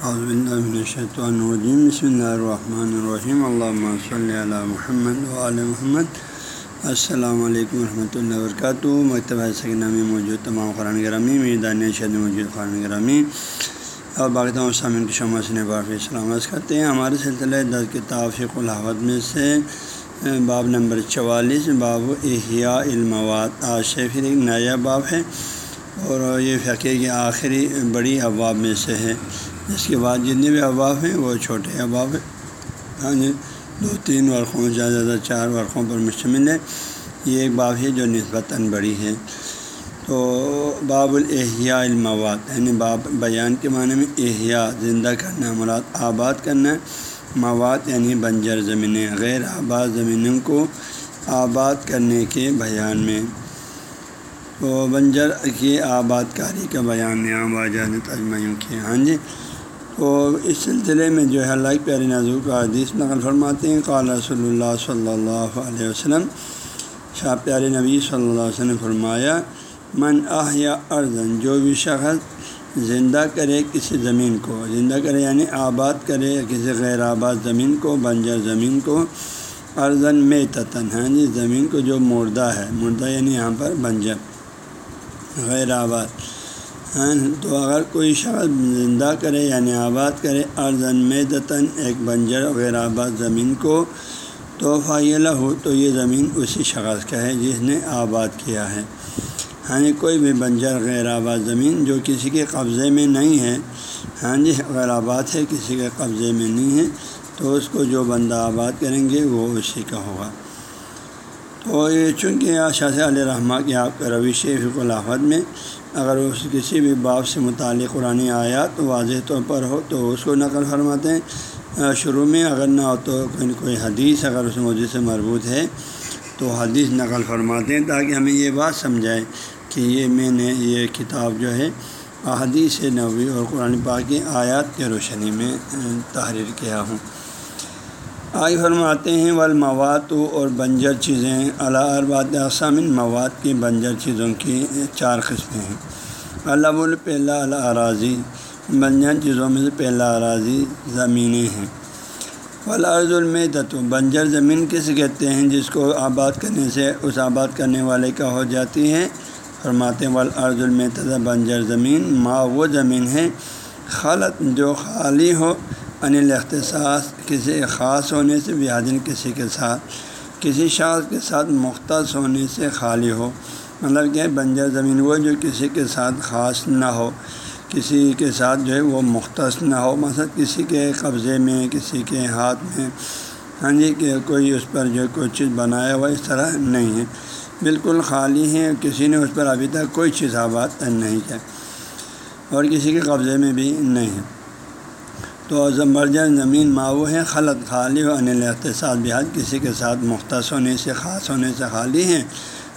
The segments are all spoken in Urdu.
الرجیم بسم اللہ الرحمن الرحیم اللہ صلی علی محمد علیہ محمد السلام علیکم ورحمۃ اللہ وبرکاتہ مکتبہ سکنہ میں موجود تمام قرآن گرامی میں دانیہ شد موجود قرآن گرامی اور باقی تمام سامعین کی شمع سے باقی سلامت کرتے ہیں ہمارے سلسلے دس کتاب فق الحوت میں سے باب نمبر چوالیس باب احیاء المواد آج سے پھر ایک نیا باب ہے اور یہ فقے کے آخری بڑی ابواب میں سے ہے اس کے بعد جتنے بھی اباب ہیں وہ چھوٹے اباب ہیں۔ ہاں جی دو تین ورقوں، زیادہ زیادہ چار ورقوں پر مشتمل ہے یہ ایک باب ہے جو نسبتاً بڑی ہے۔ تو باب الاحیاء المواد یعنی باب بیان کے معنی میں احیاء، زندہ کرنا، مراد آباد کرنا۔ مواد یعنی بنجر زمینیں، غیر آباد زمینوں کو آباد کرنے کے بیان میں۔ تو بنجر کی آباد کاری کا بیان یہاں واجہ تجمعوں کی ہاں جی تو اس سلسلے میں جو ہے اللہ پیاری نازو کا حدیث نقل فرماتے ہیں۔ قال رسول اللہ صلی اللہ علیہ وسلم، شاہ پیارے نبی صلی اللہ علیہ وسلم فرمایا، من آہ یا ارزن جو بھی شخص زندہ کرے کسی زمین کو، زندہ کرے یعنی آباد کرے کسی غیر آباد زمین کو، بنجر زمین کو ارزن میں تتن ہاں جی زمین کو جو مردہ ہے، مردہ یعنی یہاں پر بنجر، غیر آباد۔ ہاں، تو اگر کوئی شخص زندہ کرے یعنی آباد کرے ارزن میدتاً ایک بنجر غیر آباد زمین کو تو فائلہ ہو تو یہ زمین اسی شخص کا ہے جس نے آباد کیا ہے۔ ہاں جی کوئی بھی بنجر غیر آباد زمین جو کسی کے قبضے میں نہیں ہے ہاں جی غیر آباد ہے، کسی کے قبضے میں نہیں ہے، تو اس کو جو بندہ آباد کریں گے، وہ اسی کا ہوگا۔ تو یہ چونکہ شاہ علیہ رحمٰ کی آپ کا رویش فک الحمد میں اگر اس کسی بھی باپ سے متعلق قرآن آیات واضح طور پر ہو تو اس کو نقل فرماتے ہیں۔ شروع میں اگر نہ ہو تو کوئی کوئی حدیث اگر اس موضوع سے مربوط ہے تو حدیث نقل فرماتے ہیں تاکہ ہمیں یہ بات سمجھائے کہ یہ میں نے یہ کتاب جو ہے حدیث نبوی اور قرآن پاک کی آیات کے روشنی میں تحریر کیا ہوں۔ آئی فرماتے ہیں والمواد اور بنجر چیزیں اربات اقسام مواد کی بنجر چیزوں کی چار قسمیں ہیں۔ اللہ پہلا اراضی بنجر چیزوں میں سے پہلا اراضی زمینیں ہیں۔ والارض المیدت بنجر زمین کس کہتے ہیں؟ جس کو آباد کرنے سے، اس آباد کرنے والے کا ہو جاتی ہے۔ فرماتے ہیں والارض المیت بنجر زمین، ماں وہ زمین ہے خالت جو خالی ہو انل اختصاص کسی خاص ہونے سے بیادن کسی کے ساتھ، کسی شاخ کے ساتھ مختص ہونے سے خالی ہو۔ مطلب کہ بنجر زمین وہ جو کسی کے ساتھ خاص نہ ہو، کسی کے ساتھ جو ہے وہ مختص نہ ہو۔ مثلا کسی کے قبضے میں، کسی کے ہاتھ میں ہاں جی کہ کوئی اس پر جو کوئی چیز بنایا ہوا اس طرح نہیں ہے۔ بالکل خالی ہے، کسی نے اس پر ابھی تک کوئی چیز آباد نہیں کیا اور کسی کے قبضے میں بھی نہیں ہے۔ تو مرجر زمین ماؤ ہے خلط خالی و انل اقتصاد بحاد کسی کے ساتھ مختص ہونے سے خاص ہونے سے خالی ہیں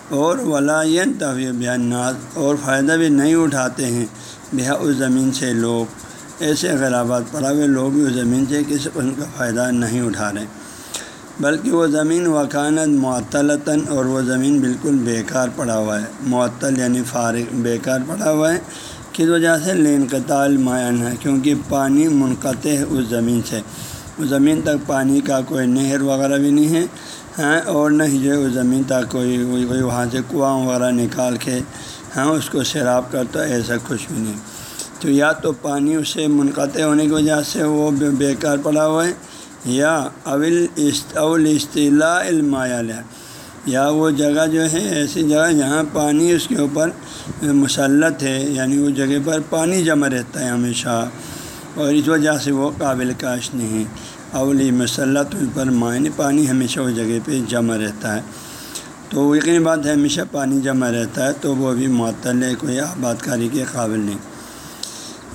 اور ولائن طوی بیان ناز اور فائدہ بھی نہیں اٹھاتے ہیں۔ بہا اس زمین سے لوگ ایسے غیر آباد پڑا ہوئے لوگ بھی اس زمین سے کسی قسم کا فائدہ نہیں اٹھا رہے۔ بلکہ وہ زمین وکانت معطلتاً کس وجہ سے لین قطال معین ہے؟ کیونکہ پانی منقطع ہے اس زمین سے۔ اس زمین تک پانی کا کوئی نہر وغیرہ بھی نہیں ہے ہاں اور نہ ہی جو اس زمین تک کوئی کوئی وہاں سے کنواں وغیرہ نکال کے ہاں اس کو سیراب کرتا ایسا کچھ بھی نہیں۔ تو یا تو پانی اس سے منقطع ہونے کی وجہ سے وہ بیکار پڑا ہوا ہے، یا اول اول اصطلاح المایہ یا وہ جگہ جو ہے ایسی جگہ جہاں پانی اس کے اوپر مسلط ہے یعنی اس جگہ پر پانی جمع رہتا ہے ہمیشہ، اور اس وجہ سے وہ قابل کاش نہیں ہے۔ اولی مسلط پر معنی پانی ہمیشہ اس جگہ پہ جمع رہتا ہے۔ تو یقینی بات ہے ہمیشہ پانی جمع رہتا ہے، تو وہ بھی معطل ہے، کوئی آباد کاری کے قابل نہیں۔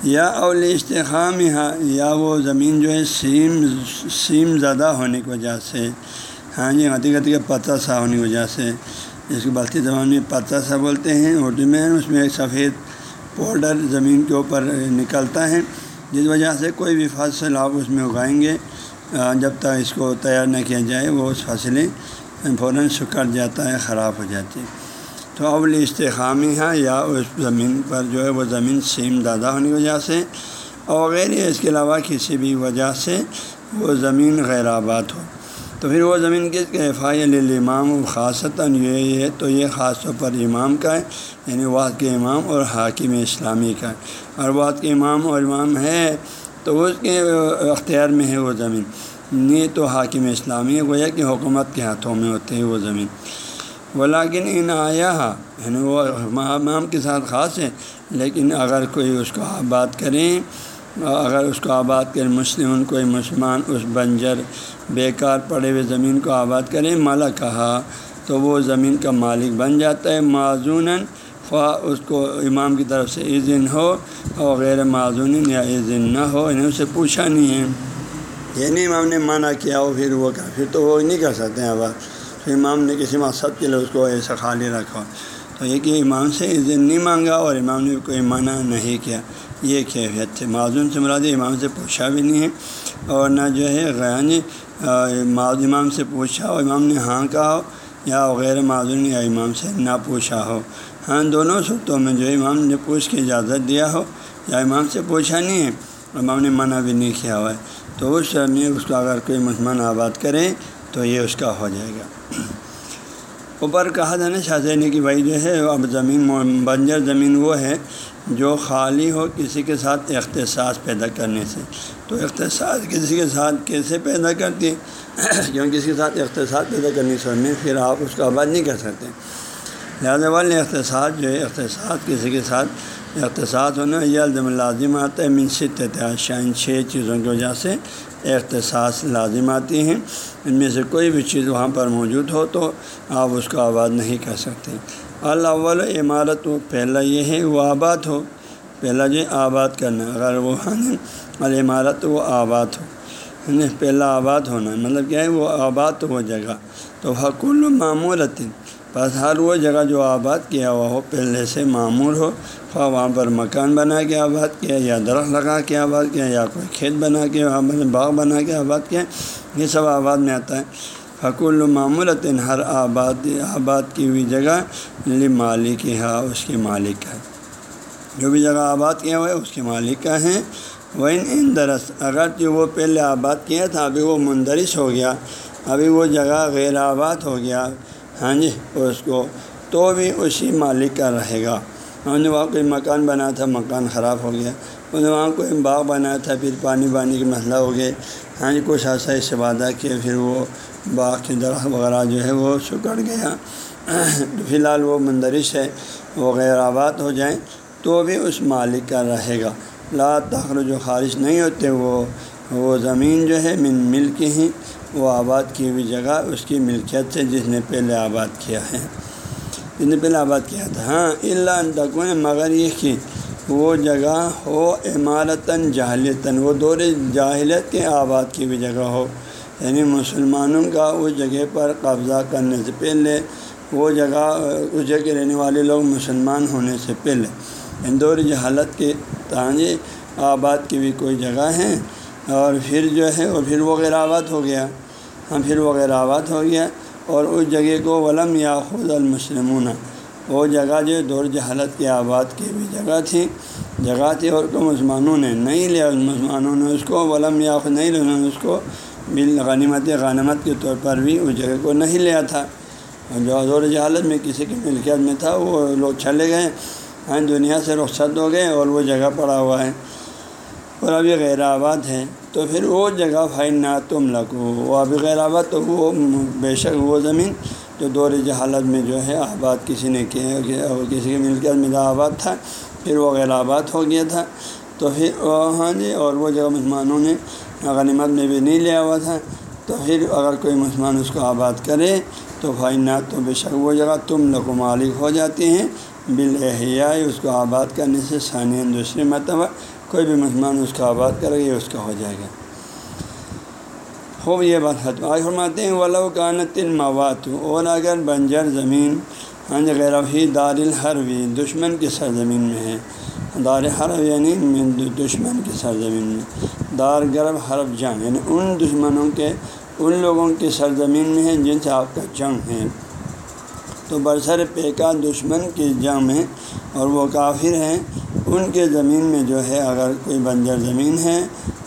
یا اول استحام یا وہ زمین جو ہے سیم سیم زدہ ہونے کی وجہ سے ہاں جی حقیقت کا پتہ سا ہونے کی وجہ سے۔ جس کو بلتی زبان میں پتہ سا بولتے ہیں اردو میں، اس میں ایک سفید پاؤڈر زمین کے اوپر نکلتا ہے، جس وجہ سے کوئی بھی فصل آپ اس میں اگائیں گے۔ جب تک اس کو تیار نہ کیا جائے، وہ اس فصلیں فوراً سکڑ جاتا ہے، خراب ہو جاتی ہے۔ تو اول استحامی ہے، یا اس زمین پر جو ہے، وہ زمین سیم دادا ہونے کی وجہ سے۔ اور وغیرہ اس کے علاوہ کسی بھی وجہ سے وہ زمین غیر آباد ہو۔ تو پھر وہ زمین کس کے فائل امام و خاصتاً یہ ہے تو یہ خاص طور پر امام کا ہے یعنی واد کے امام اور حاکم اسلامی کا ہے۔ اور واد کے امام اور امام ہے تو اس کے اختیار میں ہے وہ زمین۔ نہیں تو حاکم اسلامی گویا کہ حکومت کے ہاتھوں میں ہوتے ہیں وہ زمین۔ ولاکن ان آیا یعنی وہ امام کے ساتھ خاص ہے لیکن اگر کوئی اس کو آباد کریں اگر اس کو آباد کریں مسلم کوئی مسلمان اس بنجر بیکار پڑے ہوئے زمین کو آباد کریں مالا کہا تو وہ زمین کا مالک بن جاتا ہے۔ معذون خواہ اس کو امام کی طرف سے عزن ہو اور غیر معذون یا عزن نہ ہو، انہیں اسے پوچھا نہیں ہے۔ یعنی امام نے مانا کیا ہو، پھر وہ پھر تو وہ نہیں کر سکتے ہیں۔ آباد تو امام نے کسی مقصد کے لیے اس کو ایسا خالی رکھا۔ تو یہ کہ امام سے عزن نہیں مانگا اور امام نے کوئی معنی نہیں کیا۔ یہ کیفیت تھے معذون سے مراد امام سے پوچھا بھی نہیں ہے اور نہ جو ہے غیانی امام سے پوچھا ہو، امام نے ہاں کہا ہو، یا غیر معذون یا امام سے نہ پوچھا ہو۔ ہاں دونوں صورتوں میں جو امام نے پوچھ کے اجازت دیا ہو، یا امام سے پوچھا نہیں ہے، امام نے منع بھی نہیں کیا ہوا ہے۔ تو اس میں اس کو اگر کوئی مسلمان آباد کرے تو یہ اس کا ہو جائے گا۔ اوپر کہا تھا نا شاہجہانی کی بھائی جو ہے، اب زمین بنجر زمین وہ ہے۔ جو خالی ہو کسی کے ساتھ اختصاص پیدا کرنے سے۔ تو اختصاص کسی کے ساتھ کیسے پیدا کرتی ہے کیونکہ کسی کے ساتھ اختصاص پیدا کرنے سے میں پھر آپ اس کو آباد نہیں کر سکتے۔ لہٰذا والے اختصاص جو ہے، اختصاص کسی کے ساتھ اختصاص ہونا یہ الزم لازم آتا ہے۔ منصت شائن چھ چیزوں کی وجہ سے اختصاص لازم آتی ہیں۔ ان میں سے کوئی بھی چیز وہاں پر موجود ہو تو آپ اس کو آباد نہیں کر سکتے۔ الاول عمارت وہ پہلا یہ ہے وہ آباد ہو، پہلا جو آباد کرنا، اگر وہ ہاں، العمارت وہ آباد ہو۔ یعنی پہلا آباد ہونا مطلب کیا ہے وہ آباد ہو جگہ۔ تو حقول معمولت بس ہر وہ جگہ جو آباد کیا ہوا ہو، پہلے سے معمول ہو خواہ وہاں پر مکان بنا کے آباد کیا، یا درخت لگا کے آباد کیا، یا کوئی کھیت بنا کے باغ بنا کے آباد کیا، یہ سب آباد میں آتا ہے۔ حقول معمولت ہر آباد آباد کی ہوئی جگہ مالک ہا اس کے مالک کا جو بھی جگہ آباد کیا ہوا ہے، اس کے مالک کا ہے۔ وہ ان درس اگر جو وہ پہلے آباد کیا تھا، ابھی وہ مندرس ہو گیا، ابھی وہ جگہ غیر آباد ہو گیا۔ ہاں جی اس کو تو بھی اسی مالک کا رہے گا۔ انہوں نے وہاں کوئی مکان بنا تھا، مکان خراب ہو گیا۔ انہوں نے وہاں کوئی باغ بنایا تھا، پھر پانی پانی کے مسئلہ ہو گئے ہاں جی کچھ ایسا اس سے وعدہ کیا پھر وہ باغ کے درخت وغیرہ جو ہے وہ سکڑ گیا فی الحال وہ مندرش ہے، وہ غیر آباد ہو جائیں تو بھی اس مالک کا رہے گا۔ لا تخر جو خارج نہیں ہوتے، وہ وہ زمین جو ہے من مل کے ہی، وہ آباد کی ہوئی جگہ اس کی ملکیت سے جس نے پہلے آباد کیا ہے۔ جس نے پہلے آباد کیا تھا۔ ہاں اللہ تکون، مگر یہ کہ وہ جگہ ہو، عمارتاً جاہلیتاً، وہ دور جاہلیت کے آباد کی بھی جگہ ہو۔ یعنی مسلمانوں کا اس جگہ پر قبضہ کرنے سے پہلے، وہ جگہ، اس جگہ کے رہنے والے لوگ مسلمان ہونے سے پہلے۔ یعنی دور جہالت کے تانجے آباد کی بھی کوئی جگہ ہیں۔ اور پھر جو ہے، اور پھر وہ غیر آباد ہو گیا۔ ہاں پھر وہ غیر آباد ہو گیا۔ اور اس جگہ کو ولم یا خود المسلمون۔ وہ جگہ جو دور جہالت کی آباد کی بھی جگہ تھی جگہ تھی اور تو مسلمانوں نے نہیں لیا، مسلمانوں نے اس کو، ولم یا نہیں لیا اس کو بال غنیمت غنمت کے طور پر بھی اس جگہ کو نہیں لیا تھا۔ اور جو دور جہالت میں کسی کی ملکیت میں تھا، وہ لوگ چلے گئے ہاں دنیا سے رخصت ہو گئے اور وہ جگہ پڑا ہوا ہے۔ اور ابھی غیر آباد ہے، تو پھر وہ جگہ فائن نہ تم لگو وہ ابھی غیر آباد، تو وہ بے شک وہ زمین جو دور جہالت میں جو ہے آباد کسی نے کیا کسی کے ملکیت میں آباد تھا، پھر وہ غیر آباد ہو گیا تھا۔ تو پھر ہاں جی اور وہ جگہ مسلمانوں نے غنیمت میں بھی نہیں لیا ہوا تھا۔ تو پھر اگر کوئی مسلمان اس کو آباد کرے، تو بھائی نہ تو بے شک وہ جگہ تم لوگ مالک ہو جاتے ہیں۔ بالحیا اس کو آباد کرنے سے ثانیہ دوسری مرتبہ کوئی بھی مسلمان اس کو آباد کرے گا اس کا ہو جائے گا۔ خوب یہ بات ختم۔ آج فرماتے ہیں، ولو کانت الموات، اور اگر بنجر زمین ہاں غیر ہی دار الحروی دشمن کی سرزمین میں ہے۔ دار حرب یعنی دشمن کی سرزمین میں۔ دار گرب حرب جنگ یعنی ان دشمنوں کے، ان لوگوں کی سرزمین میں ہے جن سے آپ کا جنگ ہے۔ تو برسر پیکا دشمن کی جنگ میں، اور وہ کافر ہیں، ان کے زمین میں جو ہے، اگر کوئی بنجر زمین ہے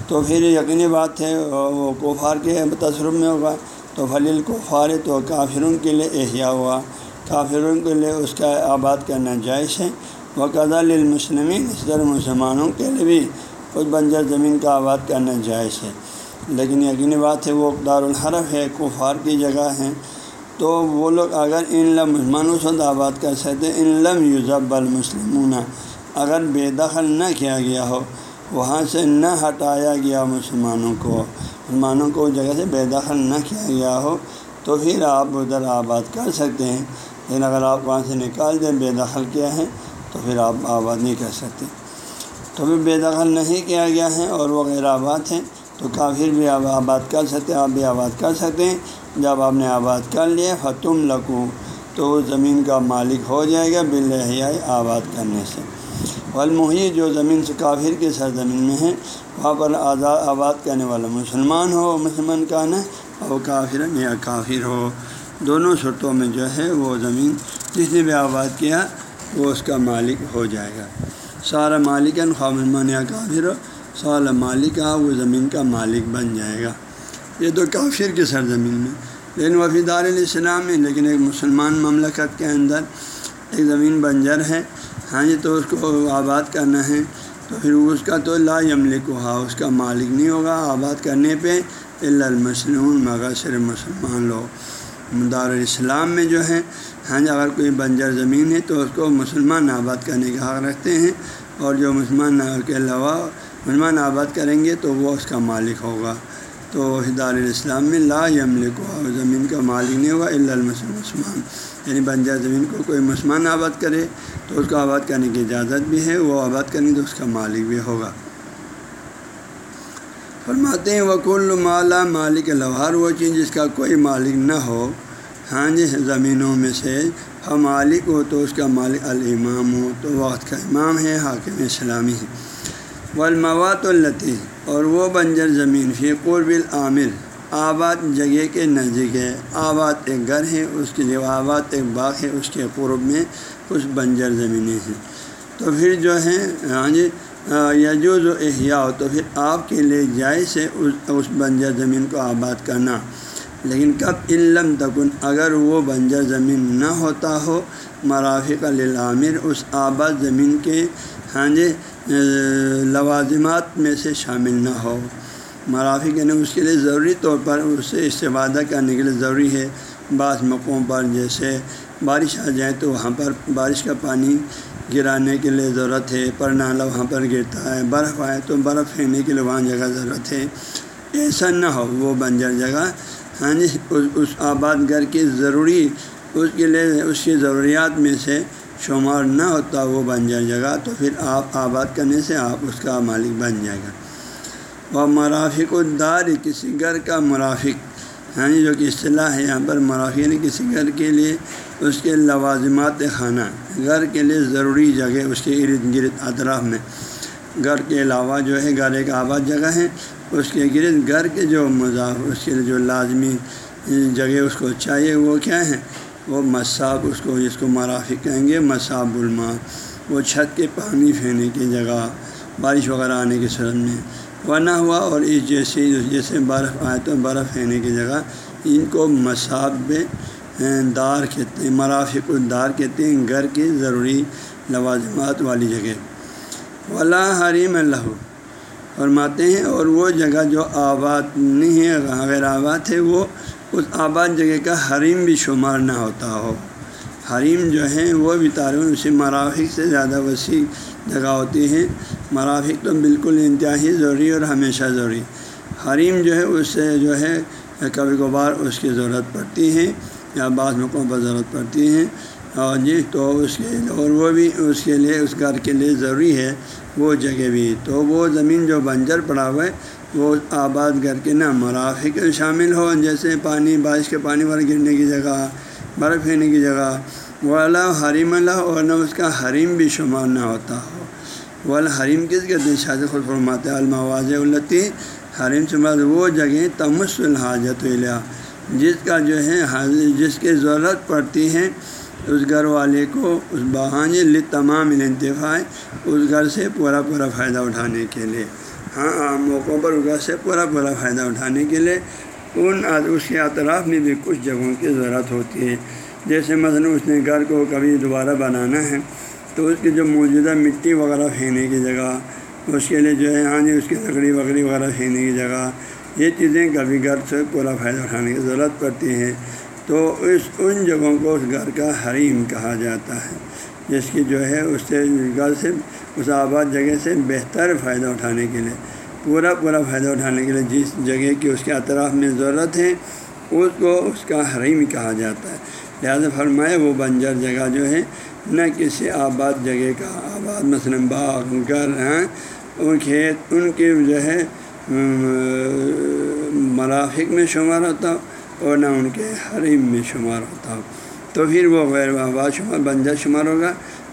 تو پھر یقینی بات ہے، وہ کوفار کے تصرف میں ہوگا۔ تو فلیل کوفار تو کافروں کے لیے احیا ہوا۔ کافروں کے لیے اس کا آباد کرنا جائز ہے۔ وہ قضا للمسلمین اس طرح مسلمانوں کے لیے بھی کچھ بنجر زمین کا آباد کرنا جائز ہے۔ لیکن یقینی بات ہے، وہ دارالحرف ہے، کفار کی جگہ ہیں۔ تو وہ لوگ اگر ان لم مسلمانوں سے آباد کر سکتے، ان لم یوزب المسلمون۔ اگر بے دخل نہ کیا گیا ہو وہاں سے نہ ہٹایا گیا مسلمانوں کو۔ مسلمانوں کو جگہ سے بے دخل نہ کیا گیا ہو تو پھر آپ ادھر آباد کر سکتے ہیں۔ لیکن اگر آپ وہاں سے نکال دیں بے دخل کیا ہے تو پھر آپ آباد نہیں کر سکتے۔ تو بھی بے دخل نہیں کیا گیا ہے اور وہ غیر آباد ہیں تو کافر بھی آباد کر سکتے آپ بھی آباد کر سکتے ہیں۔ جب آپ نے آباد کر لیا، فتم لکو تو زمین کا مالک ہو جائے گا بلحیائی آباد کرنے سے۔ والمحی جو زمین سے کافر کی سرزمین میں ہے وہاں پر آزاد آباد کرنے والا مسلمان ہو، مسلمان کا نا اور کافر یا کافر ہو۔ دونوں صورتوں میں جو ہے، وہ زمین جس نے بھی آباد کیا، وہ اس کا مالک ہو جائے گا۔ سارا مالکن خواہ یا کافر ہو، سارا مالک وہ زمین کا مالک بن جائے گا۔ یہ تو کافر کی سرزمین میں۔ لیکن وفیدار الاسلام میں، لیکن ایک مسلمان مملکت کے اندر ایک زمین بنجر ہے۔ ہاں جی تو اس کو آباد کرنا ہے۔ تو پھر اس کا تو لا یملک ہوا اس کا مالک نہیں ہوگا، آباد کرنے پہ المسلم مگر صرف مسلمان لوگ۔ دار الاسلام میں جو ہے ہاں جی اگر کوئی بنجر زمین ہے تو اس کو مسلمان آباد کرنے کا حق رکھتے ہیں۔ اور جو مسلمان کے علاوہ مسلمان آباد کریں گے تو وہ اس کا مالک ہوگا۔ تو دار الاسلام میں لا یملک ہوا زمین کا مالک نہیں ہوا المسلم یعنی بنجر زمین کو کوئی مسلمان آباد کرے تو اس کو آباد کرنے کی اجازت بھی ہے، وہ آباد کرنے تو اس کا مالک بھی ہوگا۔ فرماتے ہیں وکل مالا مالک لوہار وہ چیز جس کا کوئی مالک نہ ہو۔ ہاں جی زمینوں میں سے ہم مالک ہو تو اس کا مالک الامام ہو، تو وقت کا امام ہے، حاکم اسلامی ہے۔ والموات التی اور وہ بنجر زمین فی قرب العامر آباد جگہ کے نزدیک ہے۔ آباد ایک گھر ہے، اس کے جو آباد ایک باغ ہے، اس کے قرب میں کچھ بنجر زمینیں ہیں تو پھر جو ہے ہاں جی یجوز و احیاء، تو پھر آپ کے لیے جائز ہے اس اس بنجر زمین کو آباد کرنا۔ لیکن کب؟ علم تکن، اگر وہ بنجر زمین نہ ہوتا ہو، مرافق للعامر اس آباد زمین کے ہاں جی لوازمات میں سے شامل نہ ہو۔ مرافق یعنی اس کے لیے ضروری طور پر اس سے استفادہ کرنے کے لیے ضروری ہے۔ بعض موقعوں پر جیسے بارش آ جائے تو وہاں پر بارش کا پانی گرانے کے لیے ضرورت ہے۔ پر نالا وہاں پر گرتا ہے۔ برف آئے تو برف پھینکنے کے لیے وہاں جگہ ضرورت ہے۔ ایسا نہ ہو، وہ بنجر جگہ۔ ہاں جی اس آباد گھر کی ضروری، اس کے لیے، اس کی ضروریات میں سے شمار نہ ہوتا، وہ بنجر جگہ۔ تو پھر آپ آباد کرنے سے آپ اس کا مالک بن جائے گا۔ وہ مرافق الدار کسی گھر کا مرافق ہاں جو کہ اصطلاح ہے یہاں پر مرافق یعنی کسی گھر کے لیے اس کے لوازمات خانہ، گھر کے لیے ضروری جگہ اس کے ارد گرد اطراف میں۔ گھر کے علاوہ جو ہے، گھر ایک آباد جگہ ہے، اس کے گرد گھر کے جو مضاف، اس کے لیے جو لازمی جگہ اس کو چاہیے وہ کیا ہے؟ وہ مصاب اس کو، جس کو مرافق کہیں گے مصاب الما، وہ چھت کے پانی پھینے کی جگہ، بارش وغیرہ آنے کی صورت میں۔ ورنہ ہوا اور اس جیسے جیسے برف آئے تو برف پھینے کی جگہ ان کو مصاب دار کہتے ہیں، مرافق الدار کہتے ہیں، گھر کی ضروری لوازمات والی جگہ۔ ولا حریم اللہ فرماتے ہیں، اور وہ جگہ جو آباد نہیں ہے، غیر آباد ہے، وہ اس آباد جگہ کا حریم بھی شمار نہ ہوتا ہو۔ حریم جو ہیں وہ بھی تعلیم اسی مرافق سے زیادہ وسیع جگہ ہوتی ہیں۔ مرافق تو بالکل انتہائی ضروری اور ہمیشہ ضروری۔ حریم جو ہے، اس سے جو ہے، کبھی کبھار اس کی ضرورت پڑتی ہے یا بعض موقعوں پر ضرورت پڑتی ہیں۔ اور جی تو اس کے اور وہ بھی اس کے لیے، اس گھر کے لیے ضروری ہے۔ وہ جگہ بھی۔ تو وہ زمین جو بنجر پڑا ہوا ہے، وہ آباد گھر کے نہ مرافق شامل ہو۔ جیسے پانی، بارش کے پانی پر گرنے کی جگہ، برف ہونے کی جگہ۔ وہ اللہ حریم اللہ، اور نہ اس کا حریم بھی شمار نہ ہوتا۔ ہو وہ الحریم کس کے دن شاذ خود فرماتے المواز التی۔ حریم سے بعد وہ جگہیں، تمس الحاجت جس کا جو ہے، جس کی ضرورت پڑتی ہے اس گھر والے کو اس بہان تمام انتفاع اس گھر سے پورا پورا فائدہ اٹھانے کے لیے۔ ہاں عام موقعوں پر اس گھر سے پورا پورا فائدہ اٹھانے کے لیے ان اس کے اطراف میں بھی کچھ جگہوں کی ضرورت ہوتی ہے۔ جیسے مثلاً اس نے گھر کو کبھی دوبارہ بنانا ہے تو اس کی جو موجودہ مٹی وغیرہ پھینکنے کی جگہ، اس کے لیے جو ہے ہاں جی اس کی لکڑی وکڑی وغیرہ پھینکنے کی جگہ، یہ چیزیں کبھی گھر سے پورا فائدہ اٹھانے کی ضرورت پڑتی ہے۔ تو اس، ان جگہوں کو اس گھر کا حریم کہا جاتا ہے، جس کی جو ہے اس سے گھر سے اس آباد جگہ سے بہتر فائدہ اٹھانے کے لیے، پورا پورا فائدہ اٹھانے کے لیے جس جگہ کی اس کے اطراف میں ضرورت ہے، اس کو اس کا حریم کہا جاتا ہے۔ لہٰذا فرمائے وہ بنجر جگہ جو ہے نہ کسی آباد جگہ کا آباد، مثلاً باغ، گھر ہیں ان کھیت، ان کے جو ہے، مرافق میں شمار ہوتا ہو اور نہ ان کے حریم میں شمار ہوتا۔ ہو تو پھر وہ غیر آباد شمار، بنجر شمار ہوگا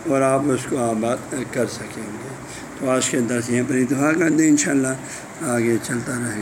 اور آپ اس کو آباد کر سکیں گے۔ تو آج کے درس یہیں پر اتفاق کر دیں، انشاءاللہ آگے چلتا رہے۔